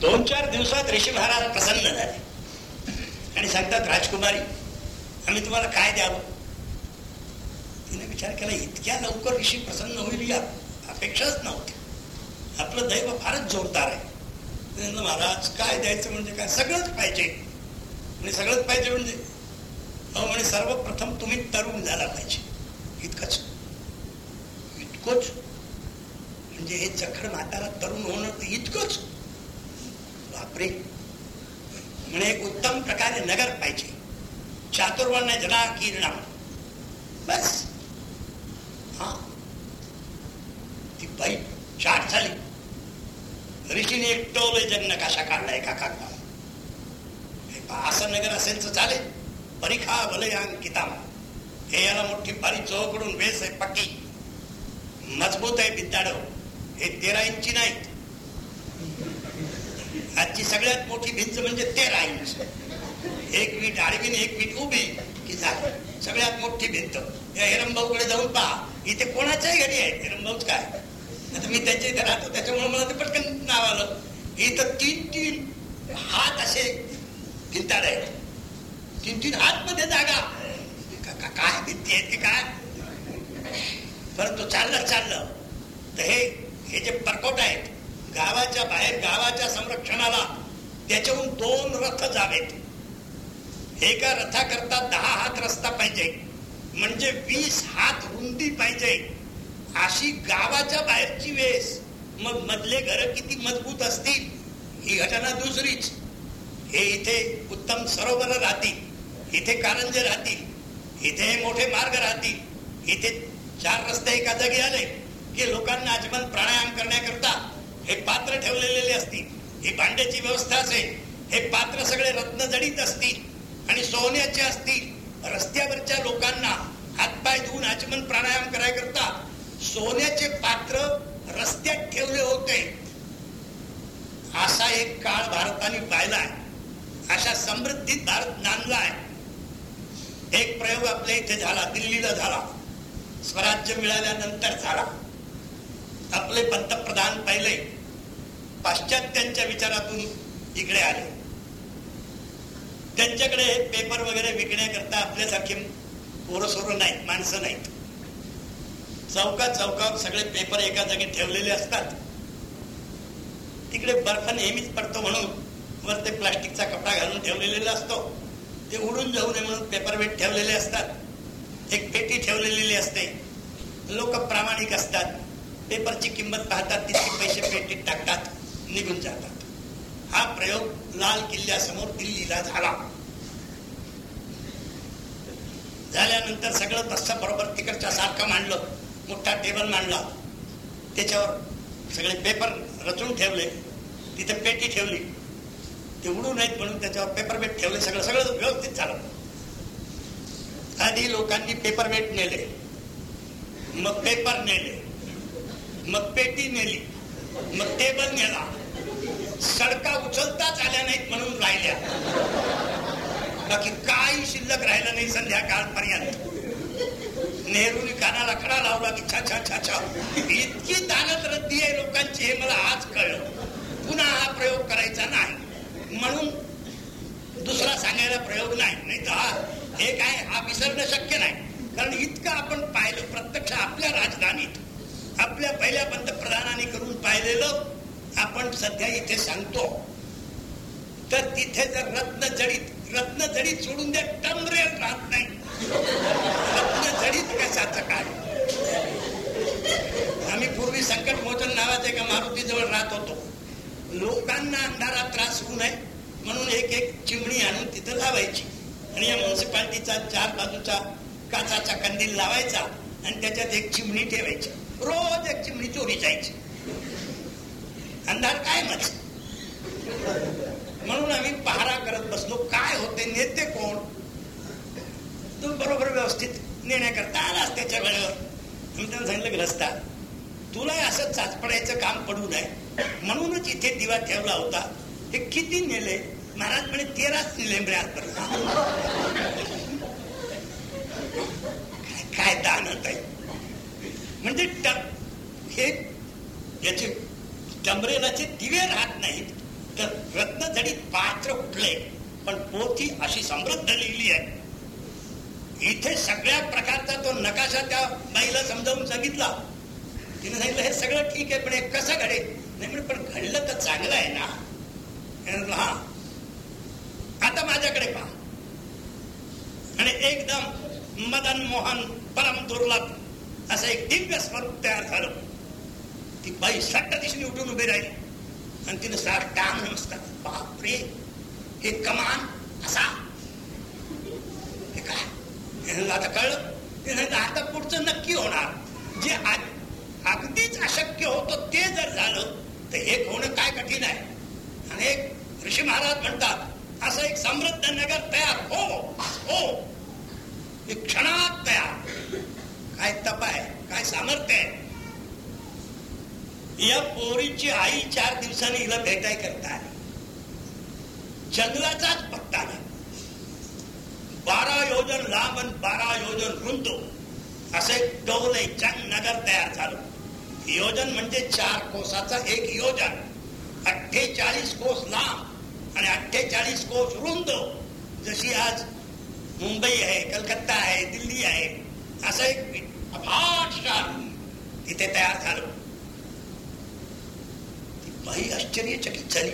दोन चार दिवसात ऋषी महाराज प्रसन्न झाले. आणि सांगतात राजकुमारी आम्ही तुम्हाला काय द्यावं? तिने विचार केला इतक्या लवकर ऋषी प्रसन्न होईल या अपेक्षाच नव्हती आपलं दैव फारच जोरदार आहे. महाराज काय द्यायचं म्हणजे काय? सगळंच पाहिजे. म्हणजे सगळंच पाहिजे म्हणजे? अहो म्हणे सर्वप्रथम तुम्ही तरुण झाला पाहिजे. इतकंच? इतकंच? म्हणजे हे जखड म्हातारा तरुण होणं तर इतकंच? बापरे म्हणे एक उत्तम प्रकारे नगर पाहिजे. चातुर्वर्ण जना किरणा बस. हा. ती बाई चाट झाली. ऋषीने एक टोल जन्म नकाशा काढला एका कागदा असं नगर असेल तर चालेल. परीखा वलयांकिता हे याला मोठी पारी चोकडून वेस आहे पक्की. मजबूत आहे बिद्दाड हे तेरा इंची नाहीत आजची सगळ्यात मोठी भिंत म्हणजे तेरा इंच एक वीट आडवी एक वीट उभी की झालं सगळ्यात मोठी भिंत. या हिरंभाऊकडे जाऊन पहा. इथे कोणाच्याही घरी आहे. हिरंभाऊच काय? आता मी त्यांच्या इथे राहतो त्याच्यामुळे मला ते पटकन नाव आलं. इथं तीन तीन हात असे भिंताड आहेत. तीन तीन हात मध्ये जागा काय भिंती आहे ते काय? परंतु चाललं चाललं. तर हे हे जे परकोट आहेत गावाच्या बाहेर गावाच्या संरक्षणाला. त्याच्याहून दोन रथ जावेत. एका रथाकरता दहा हात रस्ता पाहिजे. म्हणजे वीस हात रुंदी पाहिजे. अशी गावाच्या बाहेरची वेस. मग मधले घर किती मजबूत असतील? ही घटना दुसरीच. हे इथे उत्तम सरोवर राहतील. इथे कारंजे राहतील. इथे मोठे मार्ग राहतील. इथे चार रस्ते एका जागी आले की लोकांना आजमन प्राणायाम करण्याकरता हे पात्र ठेवलेले असतील. ही भांड्याची व्यवस्था असेल. हे पात्र सगळे रत्न जडीत असतील आणि सोन्याचे असतील. रस्त्यावरच्या लोकांना हातपाय धुवून आचमन प्राणायाम करायकरता सोन्याचे पात्र रस्त्यात ठेवले होते. असा एक काळ भारताने पाहिलाय. अशा समृद्धीत भारत नांदलाय. एक प्रयोग आपल्या इथे झाला दिल्लीला झाला. स्वराज्य मिळाल्यानंतर झाला. आपले पंतप्रधान पहिले. पाश्चात्यांच्या विचारातून इकडे आले. त्यांच्याकडे पेपर वगैरे विकण्याकरता आपल्यासारखी पोरं नाहीत माणसं नाहीत. चौकात चौकात सगळे पेपर एका जागी ठेवलेले असतात. तिकडे बर्फ नेहमीच पडतो म्हणून वर ते प्लास्टिकचा कपडा घालून ठेवलेला असतो. ते उडून जाऊ नये म्हणून पेपर वेट ठेवलेले असतात. एक पेटी ठेवलेली असते. लोक प्रामाणिक असतात. पेपरची किंमत पाहतात तितके पैसे पेटीत टाकतात. निघून जातात. हा प्रयोग लाल किल्ल्यासमोर दिल्लीला झाला. झाल्यानंतर सगळं तसं बरोबर तिकडच्या सारखं मांडलं. मोठा टेबल मांडला. त्याच्यावर सगळे पेपर रचून ठेवले. तिथे पेटी ठेवली. ते उडू नयेत म्हणून त्याच्यावर पेपरमेट ठेवले. सगळं सगळं व्यवस्थित झालं. आधी लोकांनी पेपरमेट नेले. मग पेपर नेले. मग पेटी नेली. मग टेबल नेला. सडका उचलताच आल्या नाहीत म्हणून राहिल्या. बाकी काही शिल्लक राहिलं नाही संध्याकाळपर्यंत. नेहरूने कानाला खडा लावला की छा छा छा छा. इतकी दानत रद्दी आहे लोकांची हे मला आज कळलं. पुन्हा हा प्रयोग करायचा नाही. म्हणून दुसरा सांगायला प्रयोग नाही. नाही तर हा हे काय हा विसरणं शक्य नाही. कारण इतकं आपण पाहिलं प्रत्यक्ष आपल्या राजधानीत आपल्या पहिल्या पंतप्रधानांनी करून पाहिलेलं आपण सध्या इथे सांगतो तर तिथे जर रत्न जडीत रत्न जडीत सोडून द्या टमरेल राहत नाही. रत्न जडीत कशाचं काय? आम्ही पूर्वी संकट मोचन नावाच्या एका मारुतीजवळ राहत होतो. लोकांना अंधारात त्रास होऊ नये म्हणून एक एक चिमणी आणून तिथं लावायची. आणि या म्युन्सिपाल्टीचा चार बाजूचा काचाचा कंदील लावायचा आणि त्याच्यात एक चिमणी ठेवायची. रोज एक चिमणी चोरी जायची. अंधार काय मच म्हणून आम्ही पहारा करत बसलो. काय होते नेते कोण? तू बरोबर व्यवस्थित नेण्याकरता आलास त्याच्या वेळेवर. आम्ही त्यांना सांगितलं ग्रस्ता तुला असं चाचपडायचं काम पडू नये. म्हणूनच इथे दिवा ठेवला होता. हे किती नेले? महाराज म्हणे तेराच नेले काय काय दान आहे म्हणजे हे याचे चमरेलाचे दिवे राहत नाहीत. तर रत्नजडीत पात्र उठले. पण पोथी अशी समृद्ध लिहिली आहे. इथे सगळ्या प्रकारचा तो नकाशा त्या बाईला समजावून सांगितला. तिने सांगितलं हे सगळं ठीक आहे पण हे कसं घडेल? नाही म्हणजे पण घडलं तर चांगलं आहे ना. हा. आता माझ्याकडे पहा. आणि एकदम मदन मोहन परम दुर्लभ असं एक दिव्य स्वरूप तयार झालं. ती बाई सट्ट दिशेने उठून उभी राहिली. आणि तिने टांग नमस्कार बापरे हे कमान असा. हे काय? आता कळलं? आता पुढचं नक्की होणार. जे अगदीच अशक्य होतं ते जर झालं तर हे होणं काय कठीण आहे? आणि एक ऋषी महाराज म्हणतात असं एक समृद्ध नगर तयार हो हो. क्षणात तयार. काय तप आहे? काय सामर्थ्य आहे? या पोरीची आई चार दिवसांनी हिला भेटाय करता जंगलाचाच पत्ता नाही. बारा योजन लांब आणि बारा योजन रुंद. असं एक डोले चंग नगर तयार झालं. योजन म्हणजे चार कोसाचा एक योजन. अठ्ठेचाळीस कोस लांब आणि अठ्ठेचाळीस कोस रुंद. जशी आज मुंबई आहे कलकत्ता आहे दिल्ली आहे असं एक अफाट शहर तिथे तयार झालं. बाई आश्चर्यचकित झाली.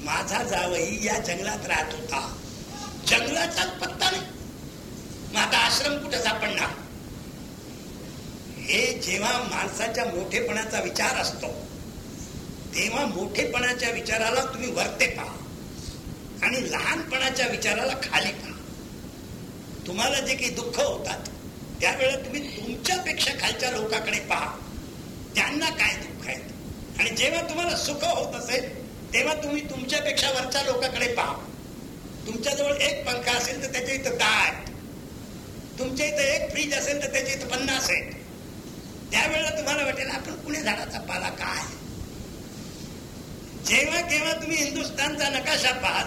माझा जावई या जंगलात राहत होता. जंगलाचाच पत्ता नाही. मग आता आश्रम कुठे सापडणार? हे जेव्हा माणसाच्या मोठेपणाचा विचार असतो तेव्हा मोठेपणाच्या विचाराला तुम्ही वरते पहा. आणि लहानपणाच्या विचाराला खाली पहा. तुम्हाला जे काही दुःख होतात त्यावेळेला तुम्ही तुमच्यापेक्षा खालच्या लोकांकडे पहा. त्यांना काय दुःख आहे आणि जेव्हा तुम्हाला सुख होत असेल तेव्हा तुम्ही तुमच्यापेक्षा वरच्या लोकांकडे पहा. तुमच्याजवळ एक पंखा असेल तर त्याच्या इथं दहा आहेत. तुमच्या इथं एक फ्रीज असेल तर त्याच्या इथं पन्नास आहेत. त्यावेळेला तुम्हाला वाटेल आपण पुणे झाडाचा पाला काय? जेव्हा केव्हा तुम्ही हिंदुस्थानचा नकाशा पाहाल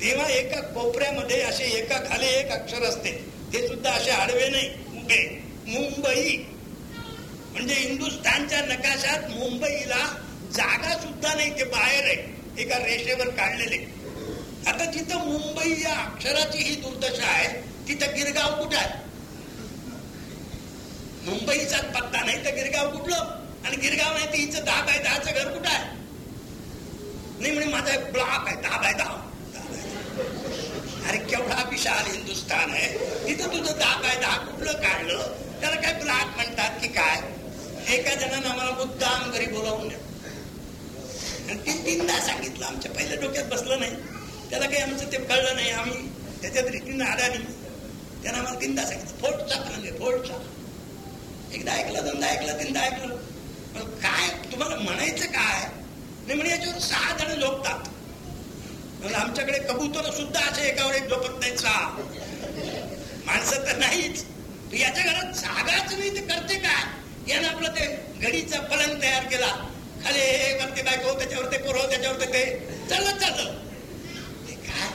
तेव्हा एका कोपऱ्यामध्ये असे एका खाली एक अक्षर असते. ते सुद्धा असे आडवे नाही उभे. मुंबई. म्हणजे हिंदुस्थानच्या नकाशात मुंबईला जागा सुद्धा नाही ते बाहेर आहे. एका रेषेवर काढलेले. आता जिथं मुंबई या अक्षराची ही दुर्दशा आहे तिथं गिरगाव कुठं आहे? मुंबईचाच पत्ता नाही तर गिरगाव कुठलं? आणि गिरगाव नाही तर हिचं दहा बाय दहाचं घर कुठं आहे? नाही म्हणे माझा एक ब्लॉक आहे दहा बाय दहा. अरे केवढा विशाल हिंदुस्थान आहे. तिथं तुझं दहा बाय दहा कुठलं काढलं? त्याला काय ब्लॉक म्हणतात की काय? एका जणांना आम्हाला मुद्दाम घरी बोलावून द्या. ते तीनदा सांगितलं आमच्या पहिल्या डोक्यात बसलं नाही. त्याला काही आमचं ते कळलं नाही. आम्ही त्याच्या दृष्टीनं आला नाही त्यानं आम्हाला तीनदा सांगितलं फोडचा म्हणजे फोटचा एकदा ऐकलं दोनदा ऐकलं तीनदा ऐकलं. पण काय तुम्हाला म्हणायचं काय? नाही म्हणजे याच्यावर सहा जण झोपतात. आमच्याकडे कबूतर सुद्धा असे एकावर एक झोपत नाही सहा. माणसं तर नाहीच. याच्या घरात जागाच नाही ते करते काय? यानं आपलं ते घडीचा पलंग तयार केला. खाली वरती बायको त्याच्यावर ते पोरव त्याच्यावर ते. चालत चाललं. काय?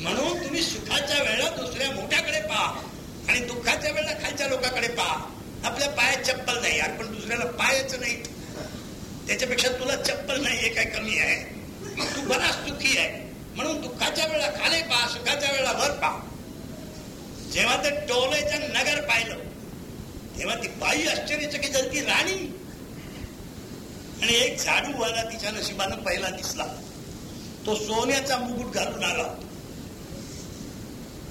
म्हणून तुम्ही सुखाच्या वेळेला दुसऱ्या मोठ्याकडे पहा आणि दुःखाच्या वेळेला खालच्या लोकांकडे पहा. आपल्या पायात चप्पल नाही यार पण दुसऱ्याला पायच नाही. त्याच्यापेक्षा तुला चप्पल नाही हे काय कमी आहे? तू बराच दुःखी आहे. म्हणून दुःखाच्या वेळेला खाली पहा सुखाच्या वेळेला वर पहा. जेव्हा ते टोलेच्या नगर पाहिलं तेव्हा ती बाई आश्चर्यचकित झाली ती राणी. आणि एक झाडूवाला तिच्या नशिबानं पहिला दिसला. तो सोन्याचा मुकुट घालून आला.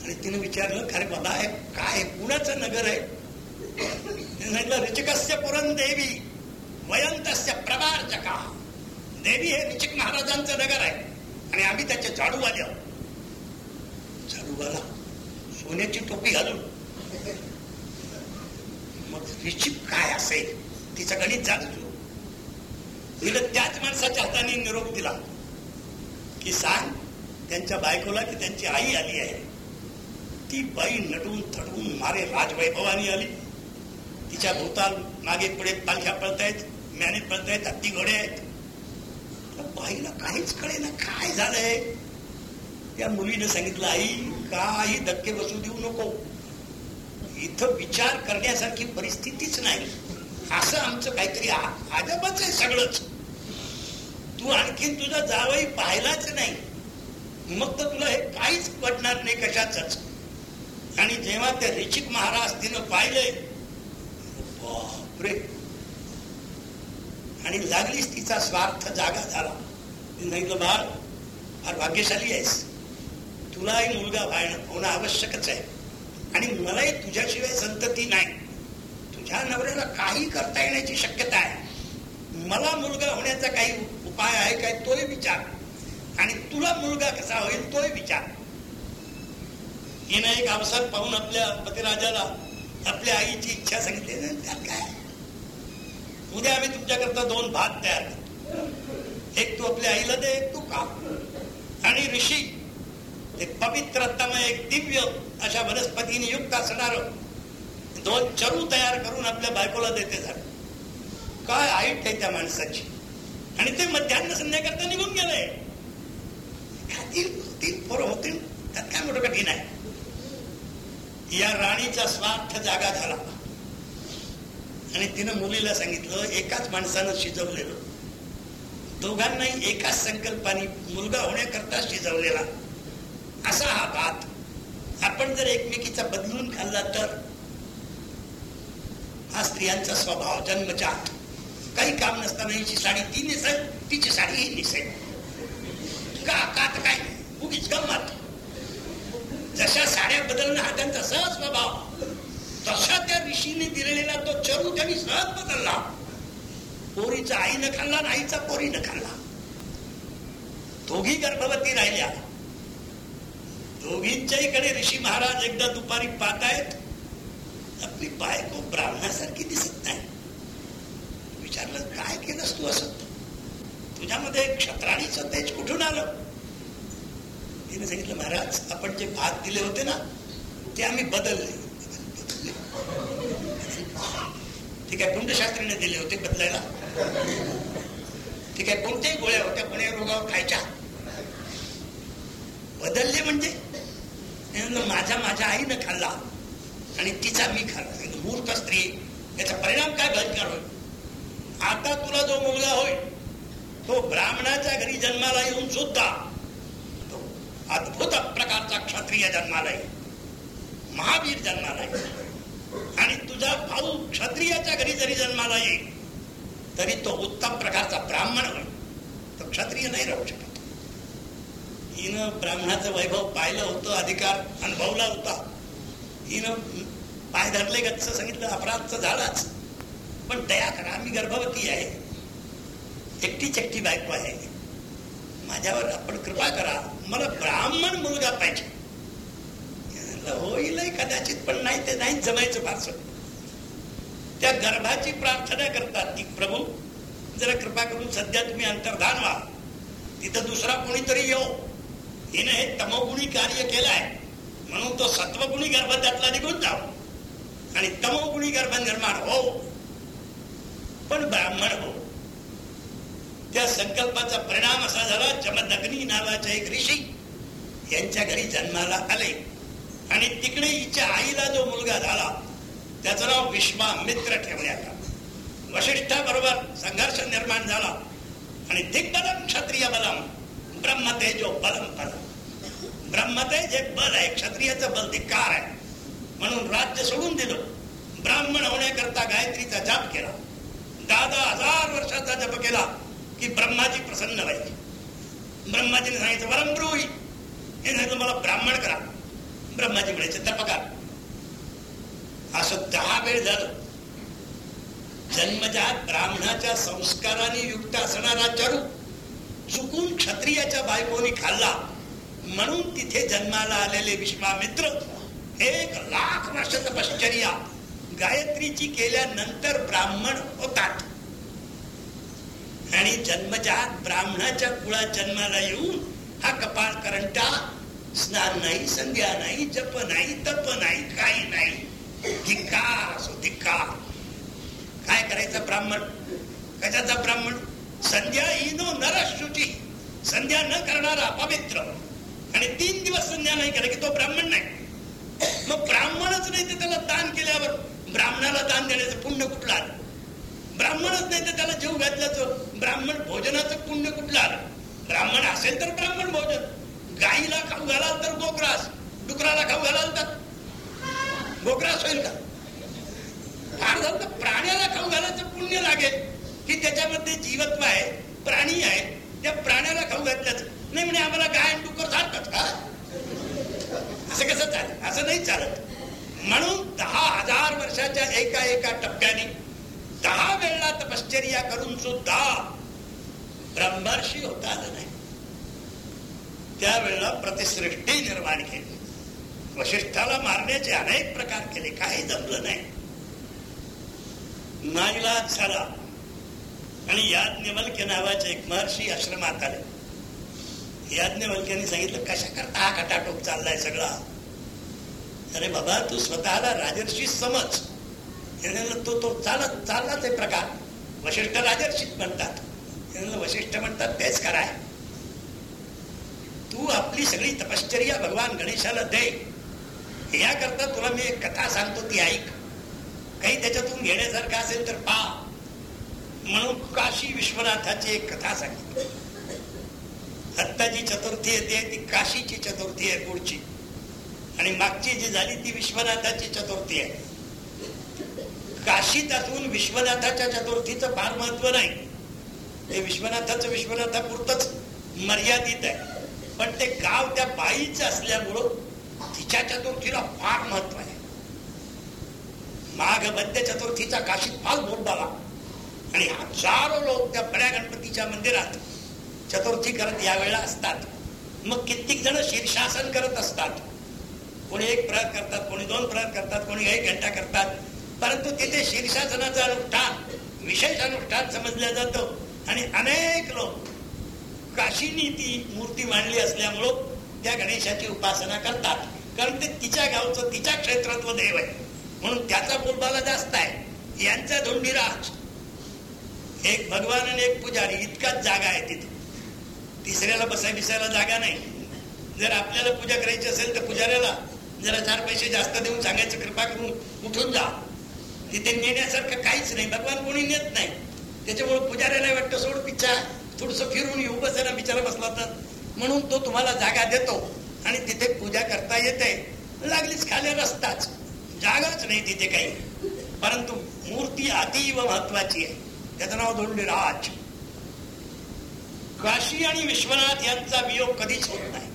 आणि तिने विचारलं खरे बाबा आहे काय कुणाचं नगर आहे? सांगितलं ऋचिकस्य पुरण देवी वयंतस्य प्रभार्चका देवी हे रिचक महाराजांचं नगर आहे. आणि आम्ही त्याच्या झाडूवाले आहोत झाडूवाला सोन्याची टोपी घालून निश्चित काय असेल? तिचं गणित झालं तिला त्याच माणसाच्या हाताने निरोप दिला. की सांग त्यांच्या बायकोला की त्यांची आई आली आहे. ती बाई नटून थटून मारे राजवैभवानी आली. तिच्या भूताल मागे पुढे पालख्या पळतायत म्याने पळतायत हत्ती घोडे आहेत. बाईला काहीच कळे ना काय झालंय? त्या मुलीने सांगितलं आई काही धक्के बसू देऊ नको. इथं विचार करण्यासारखी परिस्थितीच नाही. असं आमचं काहीतरी आजबच आहे सगळंच. तू आणखीन तुझा जावई पाहिलाच नाही. मग तर तुला हे काहीच पडणार नाही कशाच आणि जेव्हा ते रिचिक महाराज तिनं पाहिलंय बापरे. आणि लागलीच तिचा स्वार्थ जागा झाला. नाही बाळ फार भाग्यशाली आहेस. तुलाही मुलगा होणं आवश्यकच आहे. आणि मलाही तुझ्याशिवाय संतती नाही. तुझ्या नवऱ्याला काही करता येण्याची शक्यता आहे. मला मुलगा होण्याचा काही उपाय आहे काय तोही विचार. आणि तुला मुलगा कसा होईल तोही विचार. हिनं एक अवसर पाहून आपल्या पतिराजाला आपल्या आईची इच्छा सांगितली त्यात काय उद्या आम्ही तुमच्याकरता दोन भात तयार करतो. एक तू आपल्या आईला दे एक तू का आणि ऋषी ते पवित्रतम एक दिव्य अशा वनस्पतीने युक्त असणार दोन चरू तयार करून आपल्या बायकोला देते झाड काय आईट आहे त्या माणसाची? आणि ते मध्यान्ह संध्याकरता निघून गेलंय तीन पोरं होतील? त्यात काय मोठं कठीण आहे या राणीचा स्वार्थ जागा झाला. आणि तिनं मुलीला सांगितलं एकाच माणसानं शिजवलेलं. दोघांनाही एकाच संकल्पाने मुलगा होण्याकरता शिजवलेला. असा हा भात आपण जर एकमेकीचा बदलून खाल्ला तर हा स्त्रियांचा स्वभाव जन्मजात काही काम नसताना हिची साडी ती नेसेल तिची साडी ही नेसेल का तर काय? उगीच गंमत. जशा साड्या बदलणं हा त्यांचा सहज स्वभाव. तशा त्या ऋषीने दिलेला तो चरू त्यांनी सहज बदलला. पोरीचा आईनं खाल्ला आणि आईचा पोरीनं खाल्ला. दोघी गर्भवती राहिल्या. दोघींच्याही कडे ऋषी महाराज एकदा दुपारी पाहतायत आपली बायको ब्राह्मणासारखी दिसत नाही. विचारलं काय केलंस तू असं? तुझ्यामध्ये क्षत्राणीचं तेज कुठून आलं? तिने सांगितलं महाराज आपण जे भात दिले होते ना ते आम्ही बदलले. ठीक आहे कुंडशास्त्रीने दिले होते बदलायला? ठीक आहे कोणत्याही गोळ्या होत्या कोण्या रोगावर खायच्या? बदलले म्हणजे? माझ्या माझ्या आईनं खाल्ला. आणि तिचा मी खाल्ला. मूर्ख स्त्री. याचा परिणाम काय भयंकर होईल? आता तुला जो मुलगा होईल तो ब्राह्मणाच्या घरी जन्माला येऊन सुद्धा तो अद्भुत प्रकारचा क्षत्रिय जन्माला येईल. महावीर जन्माला येईल. आणि तुझा भाऊ क्षत्रियाच्या घरी जरी जन्माला येईल तरी तो उत्तम प्रकारचा ब्राह्मण होईल. तो क्षत्रिय नाही राहू शकत. हिनं ब्राह्मणाचं वैभव पाहिलं होतं अधिकार अनुभवला होता. हिनं पाय धरले गच्च सांगितलं अपराधचं झालाच. पण दया करा मी गर्भवती आहे. एकटी चकटी बायको आहे. माझ्यावर आपण कृपा करा. मला ब्राह्मण मुलगा पाहिजे. होईल कदाचित पण नाही ते नाही जमायचं फारस. त्या गर्भाची प्रार्थना करतात ती प्रभू. जरा कृपा करून सध्या तुम्ही अंतर्धान व्हा. तिथं दुसरा कोणीतरी येऊ. हिने हे तमोगुणी कार्य केलंय. म्हणून तो सत्वगुणी गर्भ त्यातला निघून जाव. आणि तमोगुणी गर्भ निर्माण हो. पण ब्राह्मण हो. त्या संकल्पाचा परिणाम असा झाला जमदग्नी नावाचे एक ऋषी यांच्या घरी जन्माला आले. आणि तिकडे हिच्या आईला जो मुलगा झाला त्याचं नाव विश्वामित्र ठेवण्यात आलं. वशिष्ठा बरोबर संघर्ष निर्माण झाला. आणि दिग्बलम क्षत्रिय बलम ब्रह्मतेजो बलम बलम ब्रह्मतेज एक बल आहे क्षत्रियाचं बल धिक्कार आहे. म्हणून राज्य सोडून दिलं. ब्राह्मण होण्याकरता गायत्रीचा जाप केला. दहा दहा हजार वर्षाचा जप केला की ब्रह्माजी प्रसन्न व्हायचे. ब्रह्माजीने सांगितलं वरम ब्रूही. हे सांगितलं मला ब्राह्मण करा. ब्रह्माजी म्हणायचे तपकार असं दहा वेळ झालं. जन्मजात ब्राह्मणाच्या संस्काराने युक्त असणारा चरू चुकून क्षत्रियाच्या बायकोनी खाल्ला. म्हणून तिथे जन्माला आलेले विश्वामित्र एक लाख वर्ष तपश्चर्या गायत्रीची केल्यानंतर ब्राह्मण होतात. आणि जन्मजात ब्राह्मणाच्या कुळात जन्माला येऊन हा कपाळ करंटा स्नान नाही संध्या नाही जप नाही तप नाही काही नाही. धिक्कार असो धिक्कार. काय करायचं ब्राह्मण? कशाचा ब्राह्मण? संध्या इनो नरशुची संध्या न करणारा पवित्र आणि तीन दिवस संध्या नाही केला की तो ब्राह्मण नाही. मग ब्राह्मणच नाही ते त्याला दान केल्यावर ब्राह्मणाला दान देण्याचं पुण्य कुठलं आलं? ब्राह्मणच नाही तर त्याला जीव घातल्याचं ब्राह्मण भोजनाचं पुण्य कुठलं आलं? ब्राह्मण असेल तर ब्राह्मण भोजन. गाईला खाऊ घालाल तर गोग्रास. डुकराला खाऊ घालाल तर. गोग्रास होईल का फार झालं तर प्राण्याला खाऊ घालायचं पुण्य हे की त्याच्यामध्ये जीवत्व आहे प्राणी आहे त्या प्राण्याला खाऊ घातल्याच नाही म्हणे आम्हाला गाय डुकर चालतात का? असं कसं चालत असं नाही चालत. म्हणून दहा हजार वर्षाच्या एका एका टप्प्याने दहा वेळा तपश्चर्या करून सुद्धा ब्रह्मर्षी होता आलं नाही. त्यावेळेला प्रतिसृष्टी निर्माण केली. वशिष्ठाला मारण्याचे अनेक प्रकार केले. काही जमलं नाही. नाईलाज झाला. आणि याज्ञवल्क्य नावाचे एक महर्षी आश्रमात आले. याज्ञवल्क्याने सांगितलं कशा करता हा खटाटोप चाललाय सगळा? अरे बाबा तू स्वतःला राजर्षी समज. तो तो चालत चाललाच आहे प्रकार. वशिष्ठ राजर्षीत म्हणतात. वशिष्ठ म्हणतात तेच कराय तू आपली सगळी तपश्चर्या भगवान गणेशाला दे. याकरता तुला मी एक कथा सांगतो ती ऐक. काही त्याच्यातून घेण्यासारखं असेल तर पा. म्हणून काशी विश्वनाथाची एक कथा सांगितली. आत्ता जी चतुर्थी येते ती काशीची चतुर्थी आहे पुढची आणि मागची जी झाली ती विश्वनाथाची चतुर्थी आहे. काशीत असून विश्वनाथाच्या चतुर्थीचं फार महत्त्व नाही. ते विश्वनाथाचं विश्वनाथापुरतच मर्यादित आहे. पण ते गाव त्या बाईच असल्यामुळं तिच्या चतुर्थीला फार महत्त्व आहे. माघ मध्य चतुर्थीचा काशीत फार बोलबाला आणि हजारो लोक त्या बड्या गणपतीच्या मंदिरात चतुर्थी करत यावेळेला असतात. मग कित्येक जण शीर्षासन करत असतात. कोणी एक प्रहर करतात कोणी दोन प्रहर करतात कोणी एक घंटा करतात. परंतु तिथे शीर्षासनाचं अनुष्ठान विशेष अनुष्ठान समजलं जातं. आणि अनेक लोक काशीनी ती मूर्ती मांडली असल्यामुळं त्या गणेशाची उपासना करतात. कारण ते तिच्या गावचं तिच्या क्षेत्रातलं देव आहे. म्हणून त्याचा बोलबाला जास्त आहे. यांचा धोंडीराज एक भगवान आणि एक पुजारी इतकाच जागा आहे तिथे. तिसऱ्याला बसाय बिसायला जागा नाही. जर आपल्याला पूजा करायची असेल तर पुजाऱ्याला जरा चार पैसे जास्त देऊन सांगायचं कृपा करून उठून जा. तिथे नेण्यासारखं काहीच नाही. भगवान कोणी नेत नाही. त्याच्यामुळे पुजाऱ्याला वाटतं सोड पिच्छा थोडस फिरून येऊ बसायला बिचारा बसला तर. म्हणून तो तुम्हाला जागा देतो. आणि तिथे पूजा करता येते. लागलीच खाली रस्ताच. जागाच नाही तिथे काही. परंतु मूर्ती अतिव महत्वाची आहे. त्याचं नाव धोंडीराज काशी आणि विश्वनाथ यांचा वियोग कधीच होत नाही.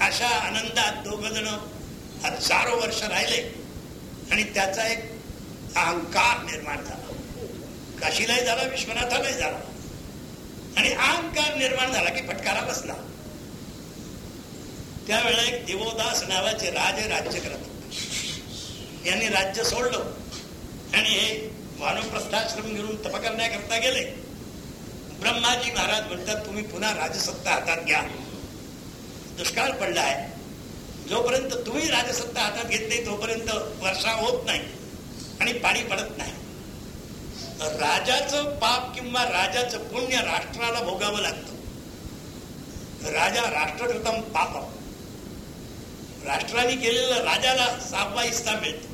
अशा आनंदात दोघ जण हजारो वर्ष राहिले आणि त्याचा एक अहंकार निर्माण झाला. काशीलाही झाला विश्वनाथालाही झाला. आणि अहंकार निर्माण झाला की फटकारा बसला. त्यावेळेला एक देवोदास नावाचे राजे राज्य करत होते. यांनी राज्य सोडलं आणि हे वानप्रस्थाश्रम घेऊन तप करण्याकरता गेले. ब्रह्माजी महाराज म्हणतात तुम्ही पुन्हा राजसत्ता हातात घ्या. दुष्काळ पडला आहे जोपर्यंत तुम्ही राजसत्ता हातात घेत नाही तोपर्यंत वर्षा होत नाही आणि पाणी पडत नाही. राजाचं पाप किंवा राजाचं पुण्य राष्ट्राला भोगावं लागतं. राजा राष्ट्रकृतम पाप राष्ट्राने केलेलं राजाला सहावा हिस्सा मिळतो.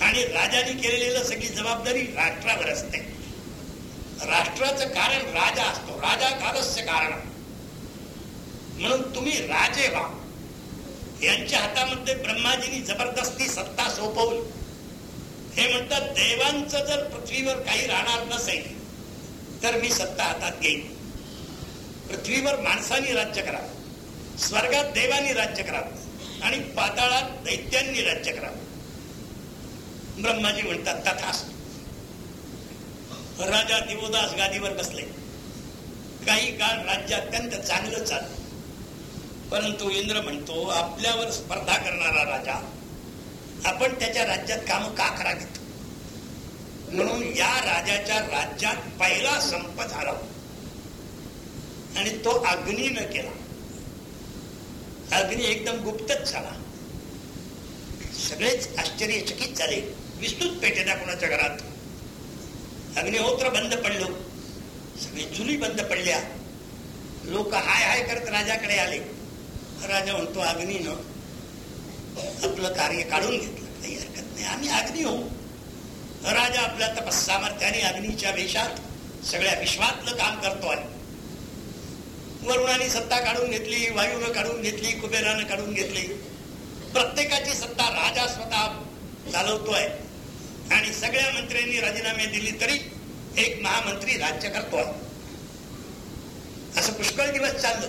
आणि राजाने केलेलं सगळी जबाबदारी राष्ट्रावर असते. राष्ट्राचं कारण राजा असतो. राजा कालस्य कारण. म्हणून तुम्ही राजे व्हा. यांच्या हातामध्ये ब्रह्माजीनी जबरदस्ती सत्ता सोपवली. हे म्हणतात देवांचं जर पृथ्वीवर काही राहणार नसेल तर मी सत्ता हातात घेईन. पृथ्वीवर माणसांनी राज्य करावं. स्वर्गात देवानी राज्य करावं. आणि पाताळात दैत्यांनी राज्य करावं. ब्रह्माजी म्हणतात तथास राजा दिवोदास गादीवर बसले. काही काळ राज्य अत्यंत चांगलं चाललं. परंतु इंद्र म्हणतो आपल्यावर स्पर्धा करणारा राजा आपण त्याच्या राज्यात काम का करावीत? म्हणून या राजाच्या राज्यात पहिला संप झाला आणि तो अग्नीनं केला. अग्नी एकदम गुप्तच झाला. सगळेच आश्चर्यचकित झाले. विस्तृत पेटेना कोणाच्या घरात? अग्निहोत्र बंद पडलो. सगळे चुली बंद पडल्या. लोक हाय हाय करत राजाकडे आले. राजा म्हणतो अग्नीनं आपलं कार्य काढून घेतलं. काही हरकत नाही. आम्ही अग्नी हो राजा आपल्या तपस सामर्थ्याने अग्नीच्या वेशात सगळ्या विश्वातलं काम करतो आहे वरुणाने सत्ता काढून घेतली वायूनं काढून घेतली कुबेरानं काढून घेतली. प्रत्येकाची सत्ता राजा स्वतः चालवतोय. आणि सगळ्या मंत्र्यांनी राजीनामे दिली तरी एक महामंत्री राज्य करतोय असं पुष्कळ दिवस चाललं.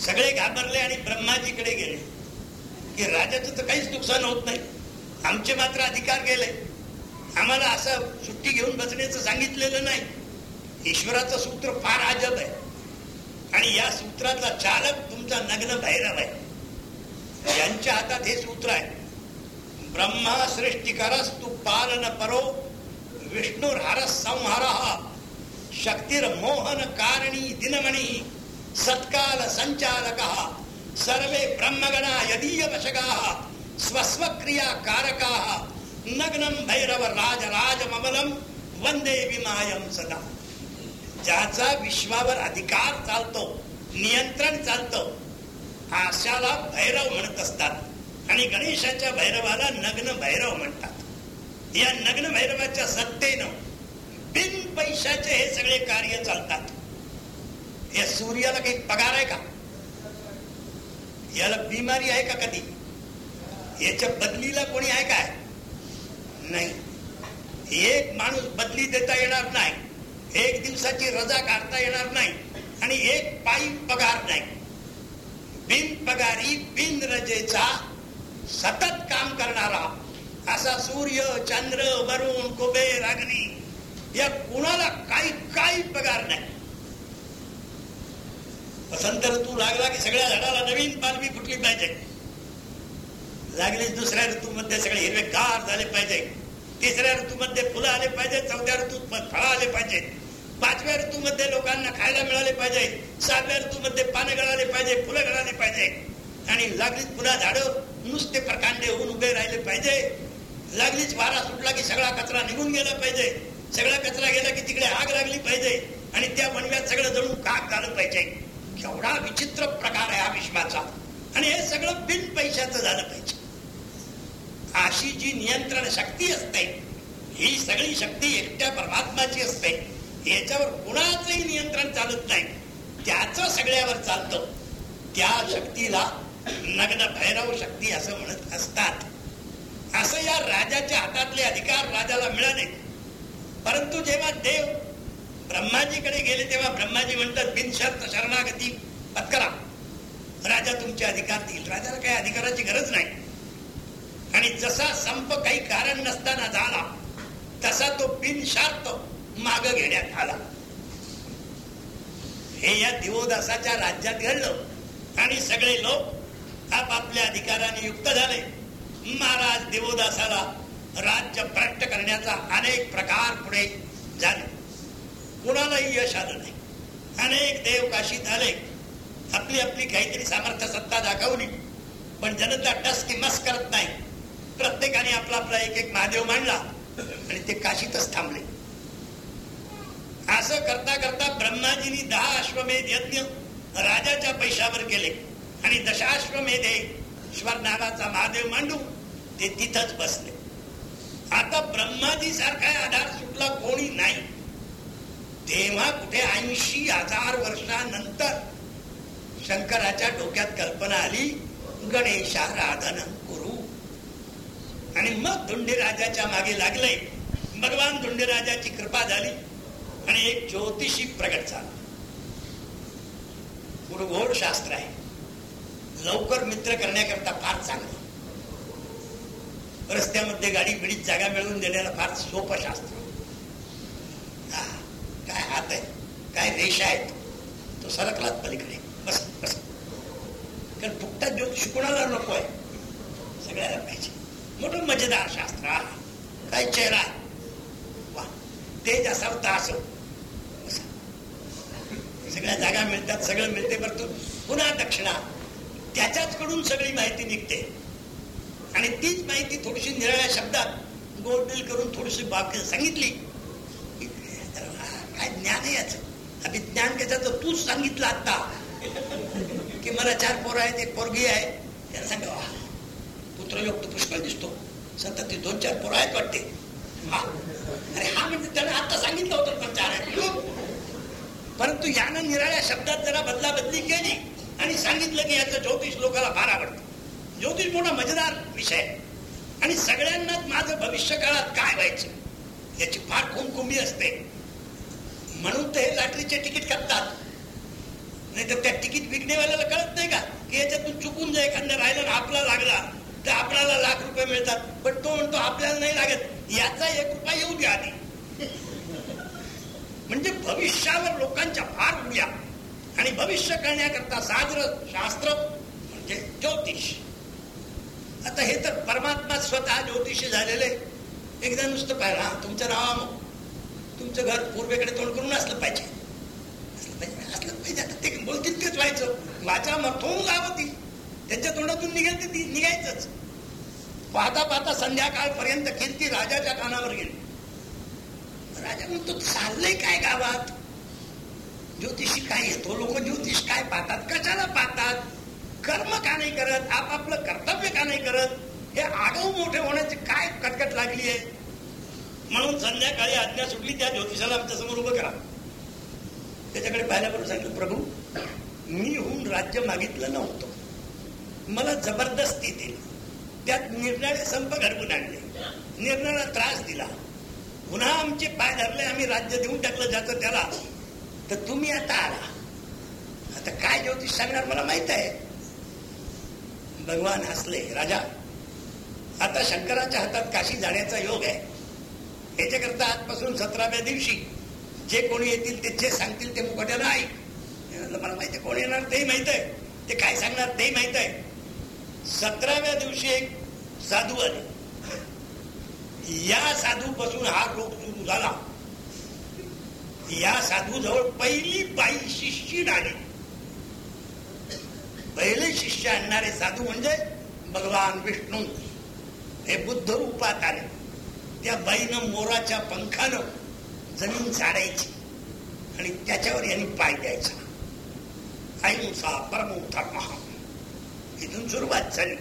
सगळे घाबरले आणि ब्रह्माजीकडे गेले. की राजाचं तर काहीच नुकसान होत नाही. आमचे मात्र अधिकार गेले. आम्हाला असं सुट्टी घेऊन बसण्याचं सांगितलेलं नाही. ईश्वराचं सूत्र फार अजब आहे. आणि या सूत्रातला चालक तुमचा नग्न भैरव आहे. यांच्या हातात हे सूत्र आहे. ब्रह्मा सृष्टिकरस्तु पालन परो विष्णुर्हर संहार शक्तीर मोहन कारणी दिनमणी सत्काल संचालक सर्वे ब्रह्मगणा यदीय वशगा स्वस्वक्रिया कारका नग्नम भैरव राज राज वंदे विमायम सदा। ज्याचा विश्वावर अधिकार चालतो नियंत्रण चालतं अशाला भैरव म्हणत असतात। आणि गणेशाच्या भैरवाला नग्न भैरव म्हणतात. या नग्न भैरवाच्या सत्तेनं बिन पैशाचे हे सगळे कार्य चालतात. या सूर्याला काही पगार आहे का? याला बिमारी आहे का कधी? याच्या बदलीला कोणी आहे काय? नाही. एक माणूस बदली देता येणार नाही. एक दिवसाची रजा काढता येणार नाही. आणि एक पायी पगार नाही. बिन पगारी बिन रजेचा सतत काम करणारा असा सूर्य चंद्र वरुण कुबेर अग्नी या कुणाला काही काही पगार नाही. वसंत ऋतू लागला की सगळ्या झाडाला नवीन पालवी फुटली पाहिजे. लागलीच दुसऱ्या ऋतूमध्ये सगळे हिरवे गार झाले पाहिजे. तिसऱ्या ऋतूमध्ये फुलं आले पाहिजे चौथ्या ऋतूत फळं आले पाहिजे. पाचव्या ऋतूमध्ये लोकांना खायला मिळाले पाहिजे. सातव्या ऋतूमध्ये पानं गळाले पाहिजे फुलं गळाले पाहिजे. आणि लागलीच पुन्हा झाडं नुसते प्रकांडे होऊन उभे राहिले पाहिजे. लागलीच वारा सुटला की सगळा कचरा निघून गेला पाहिजे. सगळा कचरा गेला की तिकडे आग लागली पाहिजे. आणि त्या बनव्यात सगळं जणून काक झालं पाहिजे. केवढा विचित्र प्रकार आहे हा विश्वाचा आणि हे सगळं बिन पैशाचं झालं पाहिजे. अशी जी नियंत्रण शक्ती असते ही सगळी शक्ती एकट्या परमात्माची असते. याच्यावर कुणाचंही नियंत्रण चालत नाही. त्याच सगळ्यावर चालतं. त्या शक्तीला नग्न भैरव शक्ती असं म्हणत असतात. असं या राजाच्या हातातले अधिकार राजाला मिळाले. परंतु जेव्हा देव ब्रह्माजीकडे गेले तेव्हा ब्रह्माजी म्हणतात बिनशर्त शरणागती पत्करा. राजा तुमचे अधिकार देईल. राजाला काही अधिकाराची गरज नाही. आणि जसा संप काही कारण नसताना झाला तसा तो बिनशार्थ माग घेण्यात आला. हे या दिवोदासाच्या राज्यात घडलं. आणि सगळे लोक आपापल्या अधिकाराने युक्त झाले. महाराज देवोदासाला राज्य भ्रष्ट करण्याचा अनेक प्रकार पुढे झाले. कुणालाही यश आलं नाही. अनेक देव काशीत आले आपली आपली काहीतरी सामर्थ्य सत्ता दाखवली. पण जनता टस की मस करत नाही. प्रत्येकाने आपला आपला एक एक महादेव मांडला आणि ते काशीतच थांबले. असं करता करता ब्रह्माजीनी दहा अश्वमेध यज्ञ राजाच्या पैशावर केले. आणि दशाश्वमेधे श्वर नावाचा महादेव मांडू ते तिथंच बसले. आता ब्रह्माजी सारखा आधार सुटला कोणी नाही. तेव्हा कुठे ऐंशी हजार वर्षानंतर शंकराच्या डोक्यात कल्पना आली गणेशाराधन करू. आणि मग धुंडीराजाच्या मागे लागले. भगवान धुंडीराजाची कृपा झाली आणि एक ज्योतिषी प्रगट झाला. गुरुघोड शास्त्र आहे. लवकर मित्र करण्याकरता फार चांगलं. रस्त्यामध्ये गाडी बिडीत जागा मिळवून देण्याला फार सोपं शास्त्र काय हात आहे काय रेषा आहेत तो सरकलाच पलीकडे. बस बस. कारण फुकटा ज्योत कोणाला नको आहे? सगळ्याला पाहिजे. मोठं मजेदार शास्त्र काय चेहरा वा तेज असावं तर असो सगळ्या जागा मिळतात सगळं मिळते परंतु पुन्हा दक्षिणा. त्याच्याच कडून सगळी माहिती निघते. आणि तीच माहिती थोडीशी निराळ्या शब्दात गोडडील करून थोडीशी बाब सांगितली. काय ज्ञान आहे याच? अभिज्ञान कशाचं तूच सांगितलं आता की मला चार पोरं आहेत एक पोरगी आहे. त्याला सांगा पुत्रयोग तो पुष्कळ दिसतो. सतत ते दोन चार पोरं आहेत वाटते. हा. अरे हा म्हणजे त्याने आता सांगितलं होतं प्रचार परंतु यानं निराळ्या शब्दात जरा बदला बदली केली. आणि सांगितलं की याचं ज्योतिष लोकांना फार आवडतं. ज्योतिष मोठा मजेदार विषय आणि सगळ्यांनाच माझं भविष्य काळात काय व्हायचं याची फार कुमकुंबी असते. म्हणून ते लॉटरीचे तिकीट कापतात. नाही तर त्या तिकीट विकणेवाल्याला कळत नाही का की याच्यातून चुकून जर एखादा राहिला ना आपला लागला तर आपल्याला लाख रुपये मिळतात. पण तो म्हणतो आपल्याला नाही लागत. याचा एक रुपया येऊ द्या आधी. म्हणजे भविष्यावर लोकांच्या फार उड्या. आणि भविष्य करण्याकरता साजर शास्त्र म्हणजे ज्योतिष. आता हे तर परमात्मा स्वतः ज्योतिषी झालेले एकदा नुसतं पाहिलं हा तुमचं नाव तुमचं घर पूर्वेकडे तोंड करून असलं पाहिजे. असलं पाहिजे असलं पाहिजे. आता ते बोलतील तेच व्हायचं. वाचा मथून गावती. त्यांच्या तोंडातून निघेल ते ती निघायचंच. पाहता पाहता संध्याकाळपर्यंत कीर्ती राजाच्या कानावर गेली. राजा म्हणतो चाललंय काय गावात? ज्योतिषी काय येतो लोक ज्योतिष काय पाहतात? कशाला पाहतात? कर्म का नाही करत? आपापलं कर्तव्य का नाही करत? हे आडव मोठे होण्याची काय कटकट लागली आहे? म्हणून संध्याकाळी आज्ञा सुटली त्या ज्योतिषाला आमच्यासमोर उभं करा. त्याच्याकडे पाहिल्याबरोबर सांगितलं प्रभू मी होऊन राज्य मागितलं नव्हतं. मला जबरदस्ती दिली. त्यात निर्णय संप घडवून आणले. निर्णयाला त्रास दिला. पुन्हा आमचे पाय धरले आम्ही राज्य देऊन टाकलं ज्याचं त्याला तर तुम्ही आता आला. आता काय ज्योतिष सांगणार मला माहीत आहे? भगवान हसले राजा आता शंकराच्या हातात काशी जाण्याचा योग आहे. याच्याकरता आजपासून सतराव्या दिवशी जे कोणी येतील ते जे सांगतील ते मुखट्याला ऐक. मला माहिती आहे कोण येणार तेही माहीत आहे. ते काय सांगणार तेही माहीत आहे. सतराव्या दिवशी एक साधू आले. या साधू पासून हा रोग सुरू झाला. या साधू जवळ पहिली बाई शिष्य आली पहिले शिष्य आणणारे साधू म्हणजे भगवान विष्णू. हे बुद्ध रूपात आले. त्या बाईनं मोराच्या पंखानं जमीन झाडायची आणि त्याच्यावर यांनी पाय द्यायचा. अहिंसा परमो धर्म इथून सुरुवात झाली.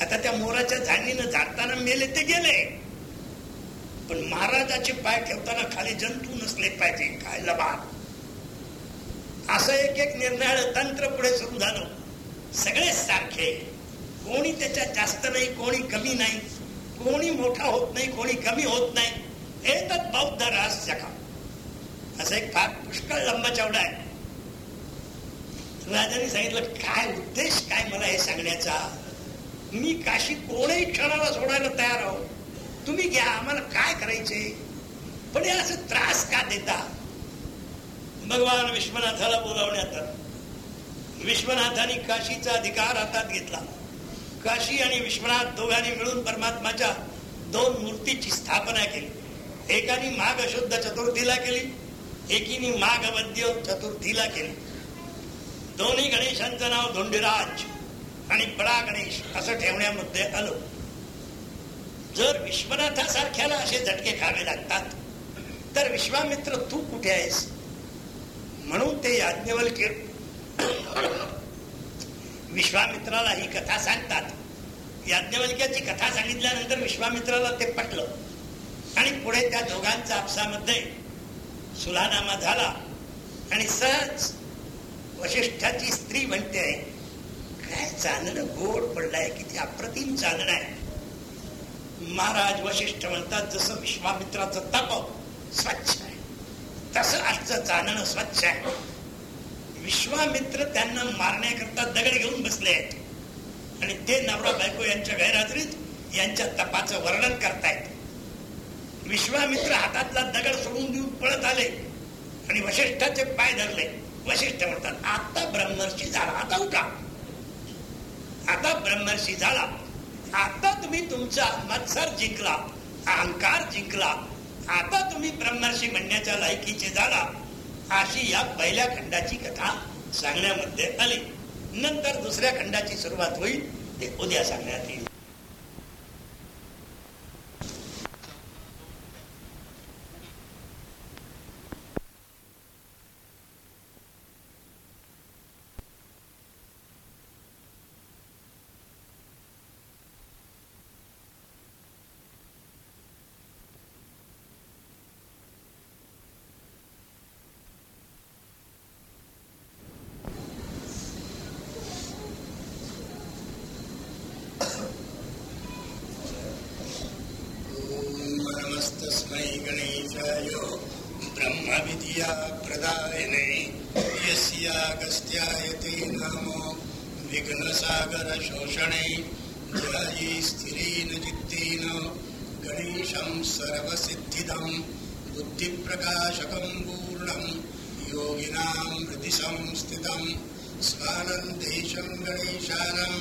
आता त्या मोराच्या झाडीनं झाडताना मेले ते गेले. पण महाराजाचे पाय ठेवताना खाली जंतू नसले पाहिजे काय लबाड असं एक एक निर्णय तंत्र पुढे सुरू झालं. सगळे सारखे. कोणी त्याच्यात जास्त नाही कोणी कमी नाही. कोणी मोठा होत नाही कोणी कमी होत नाही. हे तर बौद्ध रहस्य का असं एक फार पुष्कळ लंबा चवडा आहे. राजाने सांगितलं काय उद्देश काय मला हे सांगण्याचा? मी काशी कोणीही क्षणाला सोडायला तयार आहोत. तुम्ही घ्या आम्हाला काय करायचे पण हे असं त्रास का देता? भगवान विश्वनाथाला बोलावण्यात विश्वनाथाने काशीचा अधिकार हातात घेतला. काशी आणि विश्वनाथ दोघांनी मिळून परमात्माच्या दोन मूर्तीची स्थापना केली. एकाने माघ शुद्ध चतुर्थीला केली एकीने माघ वद्य चतुर्थीला केली. दोन्ही गणेशांचं नाव धोंडीराज आणि बडा गणेश असं ठेवण्यामध्ये आलं. जर विश्वनाथासारख्याला असे झटके खावे लागतात तर विश्वामित्र तू कुठे आहेस? म्हणून ते याज्ञवल्क्य विश्वामित्राला ही कथा सांगतात. याज्ञवल्क्याची कथा सांगितल्यानंतर विश्वामित्राला ते पटलं. आणि पुढे त्या दोघांचा आपसामध्ये सुलानामा झाला. आणि सहज वशिष्ठाची स्त्री म्हणते काय चालणं गोड पडलंय किती अप्रतिम चालणं आहे. महाराज वशिष्ठ म्हणतात जसं विश्वामित्राचं तप स्वच्छ आहे तसं आजचं चालणं स्वच्छ आहे. विश्वामित्र त्यांना मारण्याकरता दगड घेऊन बसले आहेत. आणि ते नवरा बायको यांच्या गैरहजरीत यांच्या तपाचं वर्णन करतायत. विश्वामित्र हातातला दगड सोडून देऊन पळत आले आणि वशिष्ठाचे पाय धरले. वशिष्ठ म्हणतात आता ब्रह्मर्षी झाला आता उठा. आता ब्रह्मर्षी झाला. आता तुम्ही तुमचा मत्सर जिंकला अहंकार जिंकला आता तुम्ही ब्रह्मर्षी म्हणण्याच्या लायकीचे झाला अशी या पहिल्या खंडाची कथा सांगण्यामध्ये आली. नंतर दुसऱ्या खंडाची सुरुवात होईल ते उद्या सांगण्यात येईल. यस्यागस्त्यायते नाम विघ्नसागरशोषणे ध्यायी पूर्णं योगिनां हृदि संस्थितं स्वानन्देशं गणेशानं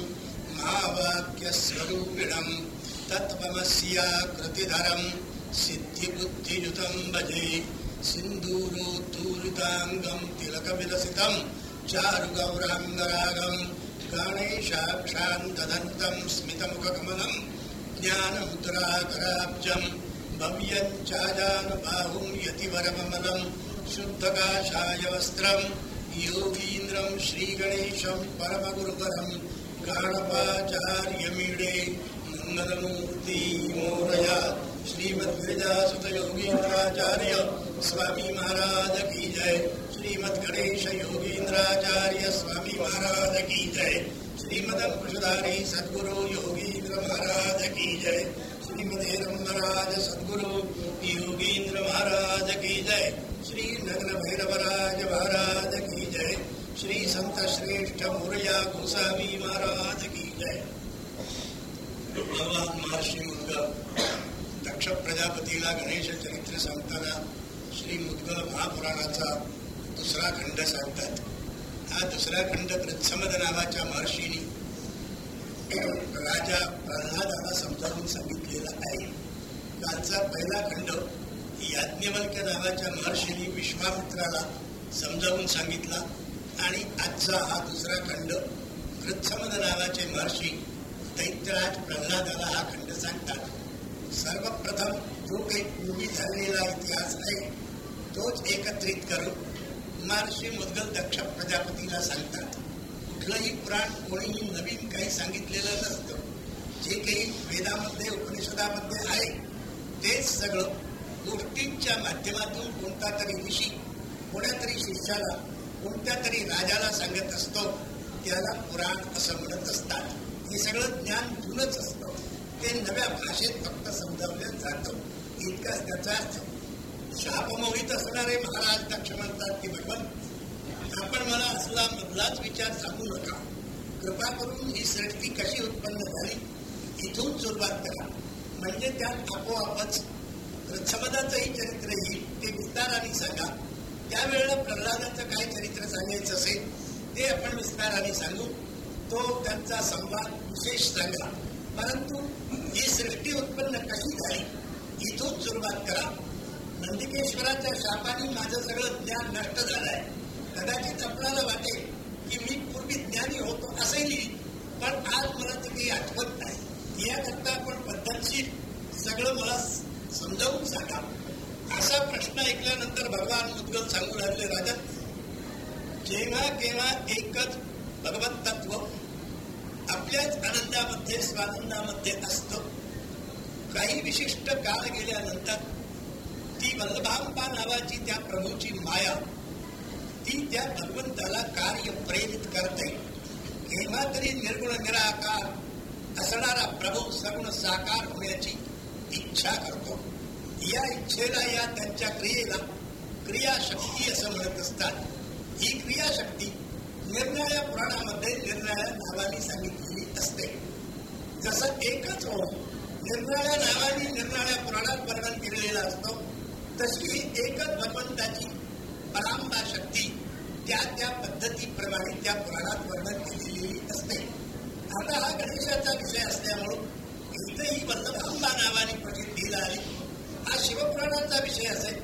महावाक्यस्वरूपिणं तत्त्वमस्याकृतिधरं सिद्धिबुद्धियुतं भजे सिन्दूरोद्धूरिताङ्गं तिलकविलसितं चारुगौराङ्गरागं गणेशाक्षान्तदन्तं स्मितमुखकमलं ज्ञानमुद्राकराब्जं भव्यं चाजानुबाहुं यतिवरममलं शुद्धकाषाय वस्त्रं योगीन्द्रं श्रीगणेशं परमगुरुपरं गाणपाचार्यमीडे मङ्गलमूर्तिमोरया मोरया स्वामी महाराज की जय। श्रीमद गणेश योगीन्द्राचार्य स्वामी महाराज की जय। श्रीमद अंकुशधारी सद्गुरु योगीन्द्र महाराज की जय। श्रीमद रमराज सद्गुरु योगीन्द्र महाराज की जय। श्री नगर भैरवराज महाराज की जय। श्री संत श्रेष्ठ मोरया गोसावी महाराज की जय। भगवान महर्षी मुद्गल दक्ष प्रजापतीला गणेश चरित्र सांगताना श्री मुद्गल महापुराणाचा दुसरा खंड सांगतात. हा दुसरा खंड प्रसमद नावाच्या महर्षीने राजा प्रल्हादाला समजावून सांगितलेला आहे. कालचा पहिला खंड याज्ञवल्क्य नावाच्या महर्षीने विश्वामित्राला समजावून सांगितला आणि आजचा हा दुसरा खंड कृत्समद नावाचे महर्षी दैत्यराज प्रल्हादाला हा खंड सांगतात. सर्वप्रथम जो काही पूर्वी झालेला इतिहास आहे तोच एकत्रित करून महर्षी मुद्गल दक्ष प्रजापतीला सांगतात कुठलंही पुराण कोणीही नवीन काही सांगितलेलं नसतं. जे काही वेदामध्ये उपनिषदामध्ये आहे तेच सगळं गोष्टींच्या माध्यमातून कोणता तरी ऋषी कोणत्यातरी शिष्याला कोणत्या तरी राजाला सांगत असतो त्याला पुराण असं म्हणत असतात. हे सगळं ज्ञान जुनच असतं. ते नव्या भाषेत फक्त समजावलं जातं. इतकाच त्याचा अर्थ. शापमोहित असणारे महाराज दक्ष म्हणतात की भगवान. आपण मला असला मधलाच विचार सांगू नका. कृपा करून ही सृष्टी कशी उत्पन्न झाली इथून सुरुवात करा. म्हणजे त्यात आपोआपच समदाचंही चरित्र येईल ते विस्ताराने सांगा. त्यावेळेला प्रल्हादाचं काय चरित्र सांगायचं असेल ते आपण विस्ताराने सांगू. तो त्यांचा संवाद विशेष सांगा. परंतु ही सृष्टी उत्पन्न कशी झाली इथून सुरुवात करा. नंदिकेश्वराच्या शापाने माझं सगळं ज्ञान नष्ट झालंय. कदाचित आपल्याला वाटेल की मी पूर्वी ज्ञानी होतो असेही पण आज मला ते काही आठवत नाही. याकरता आपण पद्धतशीर सगळं मला समजावून सांगा. असा प्रश्न ऐकल्यानंतर भगवान मुद्गल सांगू लागले राजा जेव्हा केव्हा एकच भगवत तत्व आपल्याच आनंदामध्ये स्वानंदामध्ये असतं काही विशिष्ट काळ गेल्यानंतर ती वल्लभांबा नावाची त्या प्रभूची माया ती त्या भगवंताला कार्य प्रेरित करते. केव्हा तरी निर्गुण निराकार असणारा प्रभू सगुण साकार होण्याची इच्छा करतो. या इच्छेला या त्यांच्या क्रियेला क्रियाशक्ती असं म्हणत असतात. ही क्रियाशक्ती निर्णया पुराणामध्ये निर्णया नावाने सांगितलेली असते. जसं एकच हो निर्णया नावाने निर्णया पुराणात वर्णन केलेला असतो तशी एकच भगवंताची परांबा शक्ती त्या त्या पद्धतीप्रमाणे त्या पुराणात वर्णन केलेली असते. आता हा गणेशाचा विषय असल्यामुळं इथंही वल्लभांबा नावाने प्रसिद्धीला आली हा शिवपुराणाचा विषय असेल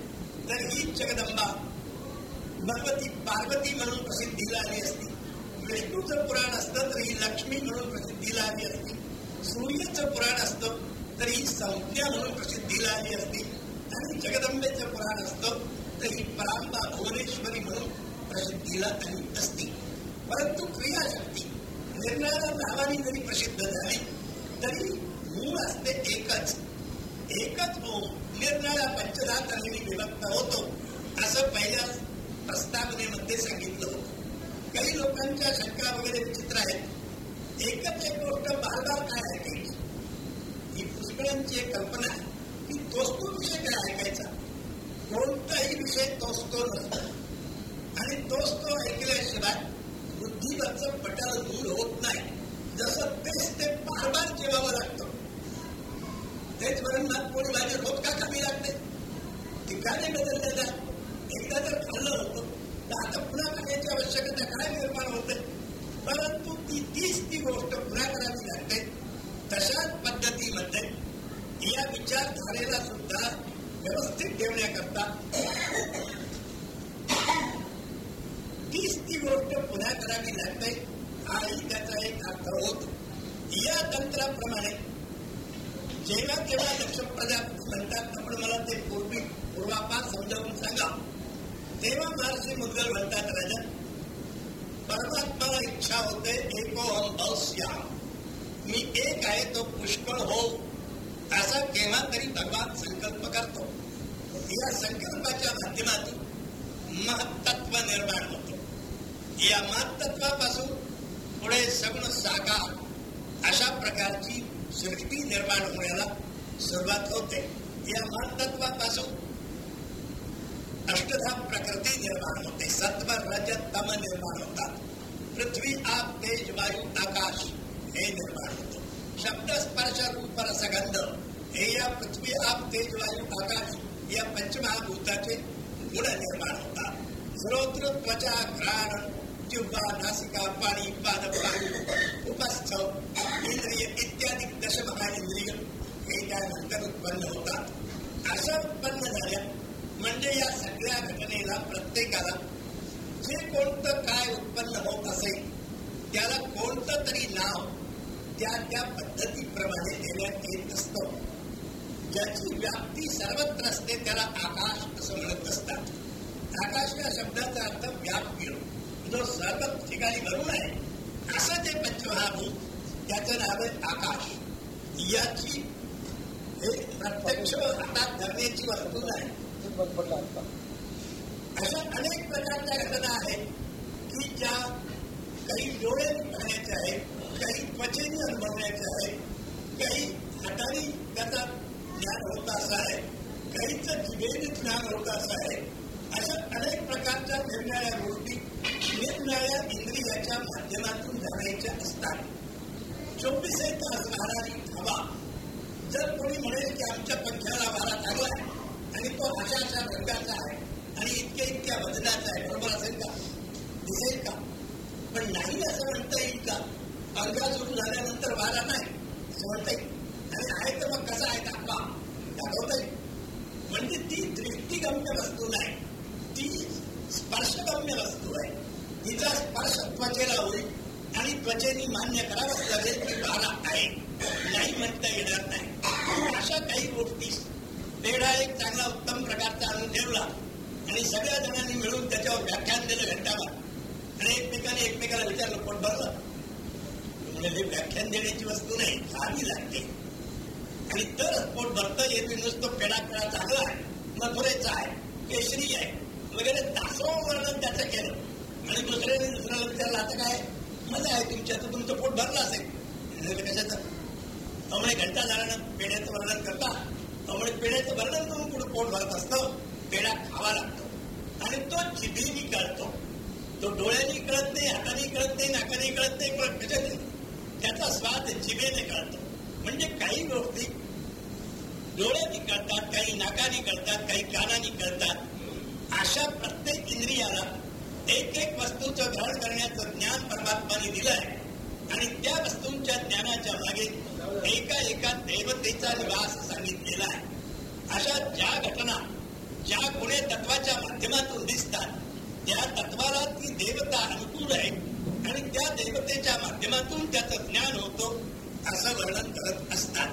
तर ही जगदंबा भगवती पार्वती म्हणून प्रसिद्धीला आली असती. विष्णूचं पुराण असतं तर ही लक्ष्मी म्हणून प्रसिद्धीला आली असती. सूर्याचं पुराण असतं तर ही संज्ञा म्हणून प्रसिद्धीला आली असती. जगदंबेचं पुराण असतं तर ही परांबा भुवनेश्वरी म्हणून प्रसिद्धीला आली असती परंतु क्रियाशक्ती निर्णयाला नावाने जरी प्रसिद्ध झाली तरी मूळ असते एकच एकच ओम निर्णया पंचधातनी विभक्त होतो असं पहिल्या प्रस्तावनेमध्ये सांगितलं होतं काही लोकांच्या शंका वगैरे विचित्र आहेत एकच एक गोष्ट बार बार काय ऐकायची ही पुष्कळांची एक कल्पना आहे की तोच तो विषय काय ऐकायचा कोणताही विषय तोचतो नसतो आणि तोच तो ऐकल्याशिवाय बुद्धीवरचं पटाला दूर होत नाही? जसं तेच ते बार बार जेवावं लागतं तेच म्हणून कोणी भाजी रोज का कमी लागते ठिकाणी बदलले जात एकदा जर खाल्लं होतं तर आता पुन्हा खाण्याची आवश्यकता काय निर्माण होते परंतु ती तीच ती गोष्ट पुन्हा करावी लागते तशाच पद्धतीमध्ये या विचारधारेला सुद्धा व्यवस्थित ठेवण्याकरता तीच ती गोष्ट पुन्हा करावी लागते हाही त्याचा एक अर्थ होत. या तंत्राप्रमाणे जेव्हा केव्हा लक्ष प्रजापती म्हणतात आपण मला ते पूर्वी पूर्वापार समजावून सांगा. तेव्हा महर्षी मुद्गल म्हणतात राजा परमात्माला इच्छा होते एको हम मी एक आहे तो पुष्कळ हो असा केव्हा तरी भगवान संकल्प करतो. या संकल्पाच्या माध्यमातून महत्त्व निर्माण होतो. या महत्त्वापासून पुढे सगळं साकार अशा प्रकारची सृष्टी निर्माण होण्याला सुरुवात होते. या महत्त्वापासून अष्टधा प्रकृती निर्माण होते. सत्व रजत तम निर्माण होतात. पृथ्वी आप तेज वायू आकाश हे निर्माण होते. शब्द स्पर्श रूप रसगंध हे या पृथ्वी आप तेज वायू आकाश या पंचमहाभूताचे गुण निर्माण होतात. श्रोत्र त्वचा घ्राण जिव्हा नासिका पाणी पाद पाणी उपस्थ इंद्रिय इत्यादी दश महाइंद्रिय हे त्यानंतर उत्पन्न होतात. अशा उत्पन्न झाल्या म्हणजे या सगळ्या घटनेला प्रत्येकाला जे कोणतं काय उत्पन्न होत असेल त्याला कोणतं तरी नाव त्या त्या पद्धतीप्रमाणे देण्यात येत असतं. ज्याची व्याप्ती सर्वत्र असते त्याला आकाश असं म्हणत असतात. आकाश या शब्दाचा अर्थ व्याप्य जो सर्व ठिकाणी भरून आहे असं जे पंचमहाभूत त्याचं नाव आहे आकाश. याची हे प्रत्यक्ष हातात धरण्याची वस्तू आहे अशा अनेक प्रकारच्या घटना आहेत की ज्या काही डोळे पाहण्याच्या आहेत काही त्वचेने अनुभवायचे आहे काही हाताने त्याचा ज्ञान होत असं आहे काहीच जिभेने ज्ञान होत असं आहे अशा अनेक प्रकारच्या निरनिळ्या गोष्टी निरनिळ्या इंद्रियाच्या माध्यमातून जाण्याच्या असतात. चोवीसही तास राहणारी हवा. जर कोणी म्हणेल की आमच्या पंख्याला वारा चांगला आहे आणि तो अशा अशा रंगाचा आहे आणि इतक्या इतक्या वजनाचा आहे बरोबर असेल का? दिसेल का? पण नाही असं म्हणता येईल का? पंखा सुरू झाल्यानंतर वारा नाही असं आणि आहे तर मग कसा आहे दाखवा दाखवता म्हणजे ती दृष्टीगम्य वस्तू नाही ती स्पर्शगम्य वस्तू आहे. तिचा स्पर्श त्वचेला होईल आणि त्वचेनी मान्य करावंच लागेल की वारा आहे. नाही म्हणता येणार नाही. अशा काही गोष्टी पेढा एक चांगला उत्तम प्रकारचा आणून ठेवला आणि सगळ्या जणांनी मिळून त्याच्यावर व्याख्यान दिलं घंटावर आणि एकमेकाने एकमेकाला विचारलं पोट भरलं. म्हणजे व्याख्यान देण्याची वस्तू नाही खावी लागते. आणि तरच पोट भरता येते नुसतं पेडा पेडा चांगला आहे मथुरेचा आहे केशरी आहे वगैरे तासो वर्णन त्याचं केलं. आणि दुसऱ्याने दुसऱ्याला विचारलं आता काय? मजा आहे तुमच्या तर तुमचं पोट भरलं असेल. कशाचं? त्यामुळे घंटा झाल्यानं पेड्याचं वर्णन करता. त्यामुळे पेढ्याचं वर्णन करून पुढे पोट भरत असतं? पेढा खावा लागतो. आणि तो जिभेनी कळतो. तो डोळ्यांनी कळत नाही हाताने कळत नाही नाकाने कळत नाही पण कशाने त्याचा स्वाद जिभेने कळतो. म्हणजे काही गोष्टी डोळ्यांनी कळतात काही नाकाने कळतात काही कानाने कळतात. अशा प्रत्येक इंद्रियाला एक एक वस्तूचं ग्रहण करण्याचं ज्ञान परमात्माने दिलंय. आणि त्या वस्तूंच्या ज्ञानाच्या मागे एका एका देवतेचा निवास सांगितलेला आहे. अशा ज्या घटना ज्या गुणे तत्वाच्या माध्यमातून दिसतात त्या तत्वाला ती देवता अनुकूल आहे आणि त्या देवतेच्या माध्यमातून त्याचं ज्ञान होतो असं वर्णन करत असतात.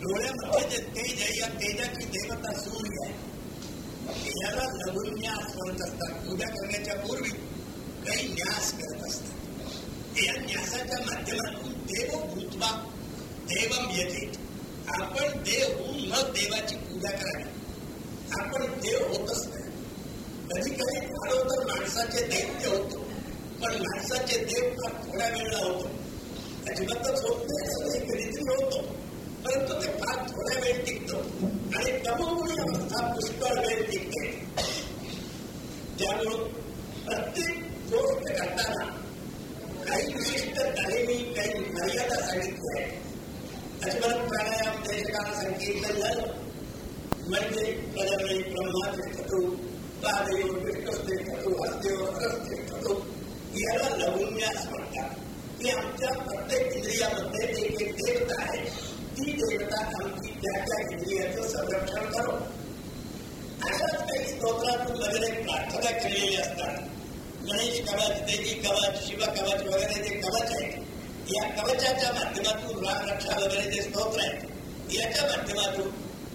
डोळ्यामध्ये जे तेज आहे या तेजाची देवता सूर्य आहे. याला लघुन्यास करत असतात. पूजा करण्याच्या पूर्वी काही न्यास करत असतात. या न्यासाच्या माध्यमातून देव भूतवा देवम येते आपण देव होऊन मग देवाची पूजा करावी. आपण देव होतच नाही. कधी कधी फार तर माणसाचे दैत्य होतो. पण माणसाचे देव थोड्या वेळेला होतो। अजिबातच होत कधीतरी होतो। परंतु ते फार थोड्या वेळ टिकतं। आणि तमोगुणी अवस्था पुष्कळ वेळ टिकते। त्यामुळं प्रत्येक गोष्ट करताना काही विशिष्ट तालिमी काही मर्यादा सांगितली आहे अजबरत प्राणायाम देशकाल संकीर्तन झालं म्हणजे प्रजवळी ब्रह्मा तिष्ठतो पादयोर विष्णू तिष्ठतो हस्तेवर रस तिष्ठतो याला लवण्यास म्हणतात. की आमच्या प्रत्येक इंद्रियामध्ये एक एक देवता आहे ती देवता आमची त्या त्या इंद्रियाचं संरक्षण करो. अशाच काही स्तोत्रातून वगैरे प्रार्थना केलेली असतात. गणेश कवच देवी कवच शिव कवच वगैरे जे कवच आहेत या कवचाच्या माध्यमातून रामरक्षा वगैरे जे स्तोत्र आहेत याच्या माध्यमातून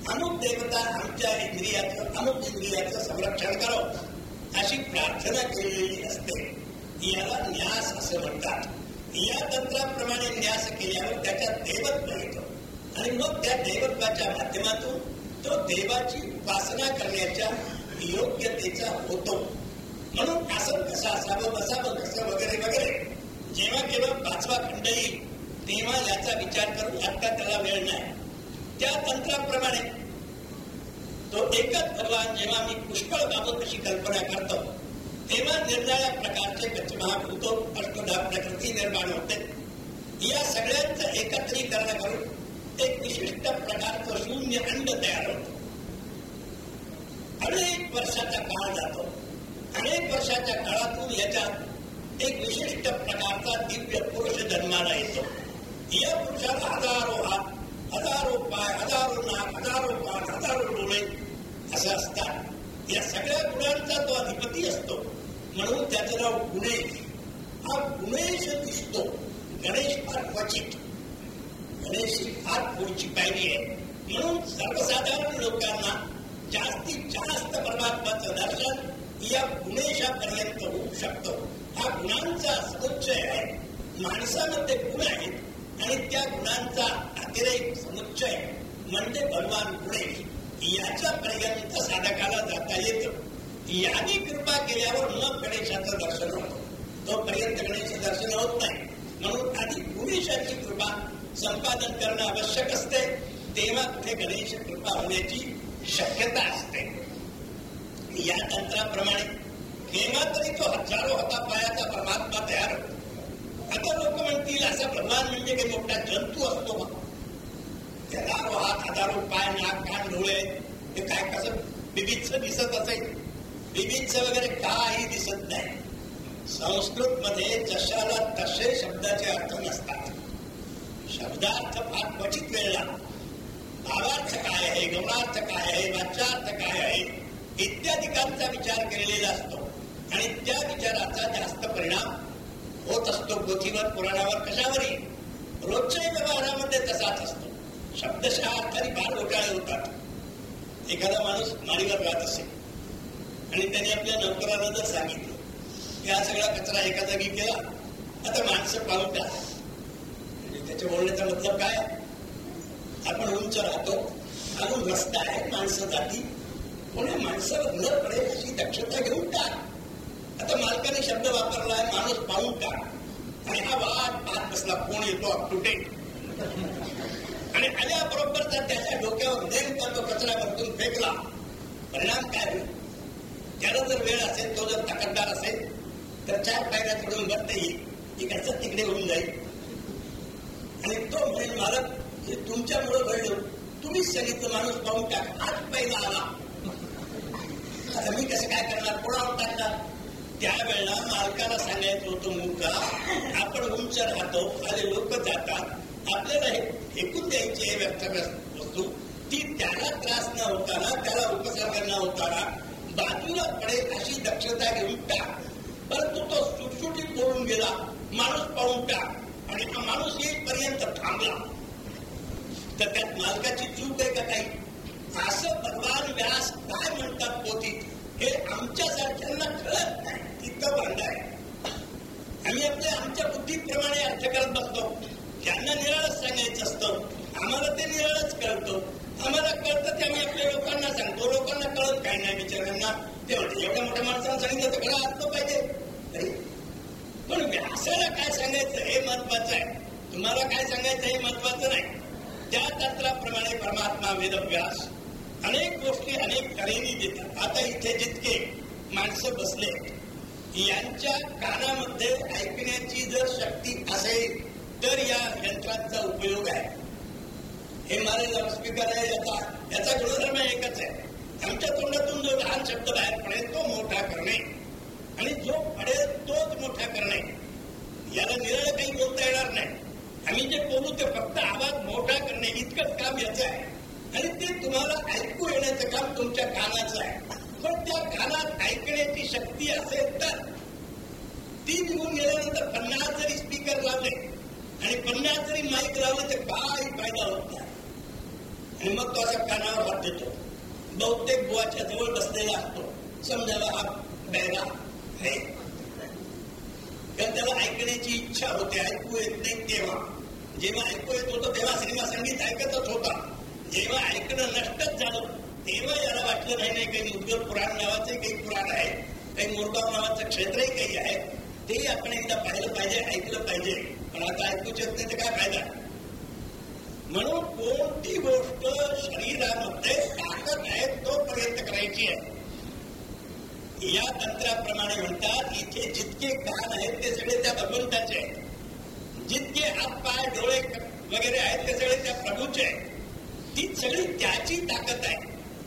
अमुक देवता आमच्या इंद्रियाचं अमुक इंद्रियाचं संरक्षण करो. अशी प्रार्थना केलेली असते. याला न्यास असं म्हणतात. या तंत्राप्रमाणे न्यास केल्यावर त्याच्यात देवत्व येतो. आणि मग त्या देवत्वाच्या माध्यमातून तो देवाची उपासना करण्याच्या योग्यतेचा होतो. म्हणून आसन कसं असावं बसावं कसं वगैरे वगैरे जेव्हा केव्हा पाचवा खंड येईल तेव्हा याचा विचार करून आता त्याला वेळ नाही. त्या तंत्राप्रमाणे तो एकच भगवान जेव्हा मी पुष्कळ बाबत अशी कल्पना करतो तेव्हा निर्णया प्रकारचे पंचमहाभूत अष्टधा प्रकृती निर्माण होते या सगळ्यांचं एकत्रीकरण करून एक विशिष्ट प्रकारचं शून्य अंड तयार होत अनेक वर्षाचा काळ जातो अनेक वर्षाच्या काळातून याच्यात एक विशिष्ट प्रकारचा दिव्य पुरुष जन्माला येतो या पुरुषाला हजारो हात हजारो पाय हजारो नाक हजारो पाठ हजारो डोळे असं असतात या सगळ्या गुणांचा तो अधिपती असतो म्हणून त्याचं नाव गुणेश. हा गुणेश दिसतो. गणेश फार क्वचित. गणेश ही फार पुढची पायरी आहे. म्हणून सर्वसाधारण लोकांना जास्तीत जास्त परमात्माचं दर्शन या गुणेशापर्यंत होऊ शकतो. हा गुणांचा समुच्चय आहे. माणसामध्ये गुण आहेत आणि त्या गुणांचा अतिरेक समुच्चय म्हणजे भगवान गुणेश याच्यापर्यंत साधकाला जाता येतं. याने कृपा केल्यावर मग गणेशाचं दर्शन होतं. तोपर्यंत गणेश दर्शन होत नाही. म्हणून आधी पुरुषाची कृपा संपादन करणं आवश्यक असते. तेव्हा कुठे गणेश कृपा होण्याची शक्यता असते. या तंत्राप्रमाणे केव्हा तरी तो हजारो हातापायाचा परमात्मा तयार होतो. आता लोक म्हणतील असा प्रमाण म्हणजे काही मोठा जंतू असतो का? हजारो हात हजारो पाय नाक कान डोळे हे काय कसं विविध दिसत असेल? विविध वगैरे काही दिसत नाही. संस्कृत मध्ये जशाला तसे शब्दाचे अर्थ नसतात. शब्दार्थ फार क्वचित वेळला भावार्थ काय आहे गौणार्थ काय आहे वाच्यार्थ काय आहे इत्यादिकांचा विचार केलेला असतो. आणि त्या विचाराचा जास्त परिणाम होत असतो पोथीवर पुराणावर कशावरही. रोजच्या व्यवहारामध्ये तसाच असतो. शब्दशः अर्थाने फार घोटाळे होतात. एखादा माणूस माडीवर राहत असेल आणि त्याने आपल्या नोकरांना जर सांगितलं की हा सगळा कचरा एका जागी केला आता माणसं पाहून द्या. म्हणजे त्याच्या बोलण्याचा मतलब काय? आपण उंच राहतो अजून रस्ता आहे माणसं जाती. कोणी माणसावर न पडेल अशी दक्षता घेऊन टाक. आता मालकाने शब्द वापरला आहे माणूस पाहून टाक. आणि हा वाट पाहत बसला कोण येतो अप टू डेट आणि आल्याबरोबर जर त्याच्या डोक्यावर नेमका तो कचरा भरतून फेकला परिणाम काय होईल? त्याला जर वेळ असेल तो जर ताकददार असेल तर चार पायऱ्या चढून भरता येईल इकडचं तिकडे होऊन जाईल. आणि तो म्हणेल मालक हे तुमच्यामुळं घडलं तुम्हीच सांगितलं माणूस पाहून टाक आज पहिला आला. आता मी कसं काय करणार? कोणावर टाकणार? त्यावेळेला मालकाला सांगायचं होतं मुलगा आपण उंच राहतो खाली लोक जातात. आपल्याला हे फेकून द्यायची आहे व्यक्त वस्तू. ती त्याला त्रास न होताना त्याला उपसर्ग न होताना बाजूला पडेल अशी दक्षता घेऊन टाक. परंतु तो सुटसुटीत बोलून गेला माणूस पाहून टाक आणि हा माणूस येईपर्यंत थांबला. तर त्यात मालकाची चूक आहे का काही असं भगवान व्यास काय म्हणतात पोथीत हे आमच्यासारख्यांना कळत नाही. तितकं भांड आहे. आम्ही आपल्या आमच्या बुद्धीप्रमाणे अर्थ करत बसतो. त्यांना निराळच सांगायचं असतं आम्हाला ते निराळच कळतं आम्हाला कळतं ते आम्ही आपल्या लोकांना सांगतो. लोकांना कळत काही नाही विचारांना ते म्हणते एवढ्या मोठ्या माणसांना सांगितलं तर खरं असलं पाहिजे. पण व्यासाला काय सांगायचं हे महत्वाचं आहे. तुम्हाला काय सांगायचं हे महत्वाचं नाही. त्या तंत्राप्रमाणे परमात्मा वेदव्यास अनेक गोष्टी अनेक तऱ्हेने देतात. आता इथे जितके माणसं बसले यांच्या कानामध्ये ऐकण्याची जर शक्ती असेल तर या यंत्रांचा उपयोग आहे. हे मारे लाऊडस्पीकर आहे याचा याचा गुणधर्म एकच आहे. आमच्या तोंडातून जो लहान शब्द बाहेर पडेल तो मोठा करणे. आणि जो पडेल तोच मोठा करणे. याला निराळ काही बोलता येणार नाही. आम्ही जे बोलू ते फक्त आवाज मोठा करणे इतकंच काम याचं आहे. आणि ते तुम्हाला ऐकू येण्याचं काम तुमच्या कानाचं आहे. पण त्या कानात ऐकण्याची शक्ती असेल तर ती निघून गेल्यानंतर पन्नास जरी स्पीकर लावले आणि पन्नास जरी माईक लावले तर काही फायदा होत नाही. आणि मग तो असा कानावर हात देतो. बहुतेक बुवाच्या जवळ बसलेला असतो. समजायला हा बॅगा आहे. कारण त्याला ऐकण्याची इच्छा होते ऐकू येत नाही तेव्हा. जेव्हा ऐकू येत होतं तेव्हा सिनेमा संगीत ऐकतच होता. जेव्हा ऐकणं नष्टच झालं तेव्हा याला वाटलं नाही नाही काही उद्गल पुराण नावाचे काही पुराण आहे. काही मुरगाव नावाचं क्षेत्रही काही आहे. ते आपण एकदा पाहिलं पाहिजे ऐकलं पाहिजे. पण आता ऐकूच येत नाही तर काय फायदा? म्हणून कोणती गोष्ट शरीरामध्ये ताकद आहे तोपर्यंत करायची आहे. या तंत्राप्रमाणे म्हणतात इथे जितके कान आहेत ते सगळे त्या भगवंताचे आहेत. जितके हात पाय डोळे वगैरे आहेत ते सगळे त्या प्रभूचे आहेत. ती सगळी त्याची ताकद आहे.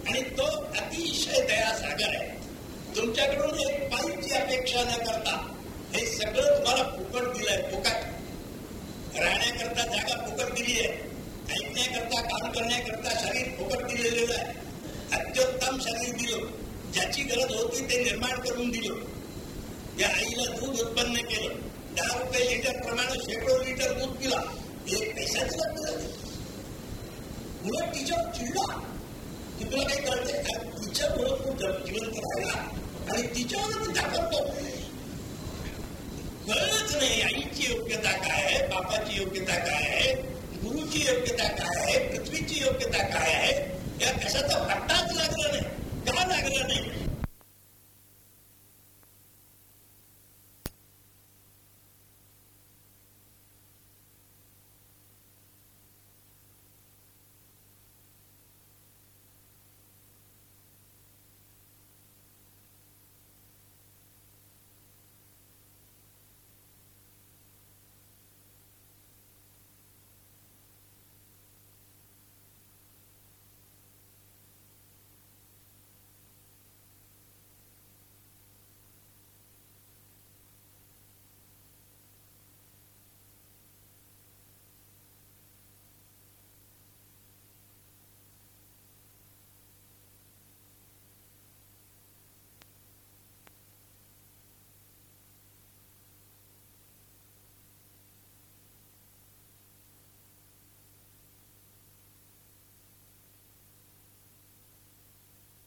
आणि तो अतिशय दयासागर आहे. तुमच्याकडून एक पाईची अपेक्षा न करता हे सगळं तुम्हाला फुकट दिलंय फुकट. राहण्याकरता जागा फुकट दिली आहे. ऐकण्याकरता काम करण्याकरता शरीर फुकट दिलेलं आहे. अत्युत्तम शरीर दिलं. ज्याची गरज होती ते निर्माण करून दिलं. या आईला दूध उत्पन्न केलं. दहा रुपये लिटर प्रमाणे शेकडो लिटर दूध पिला. एक पैशाच लागतं उलट तिच्यावर चिडला. की तुला काही कळते का? तिच्यामुळं तू जिवंत राहिला. आणि तिच्यावर तू दाखवतो कळलंच नाही आईची योग्यता काय आहे? बापाची योग्यता काय आहे? गुरुची योग्यता काय आहे? पृथ्वीची योग्यता काय आहे? या कशाचा पट्टाच लागला नाही. का लागला नाही?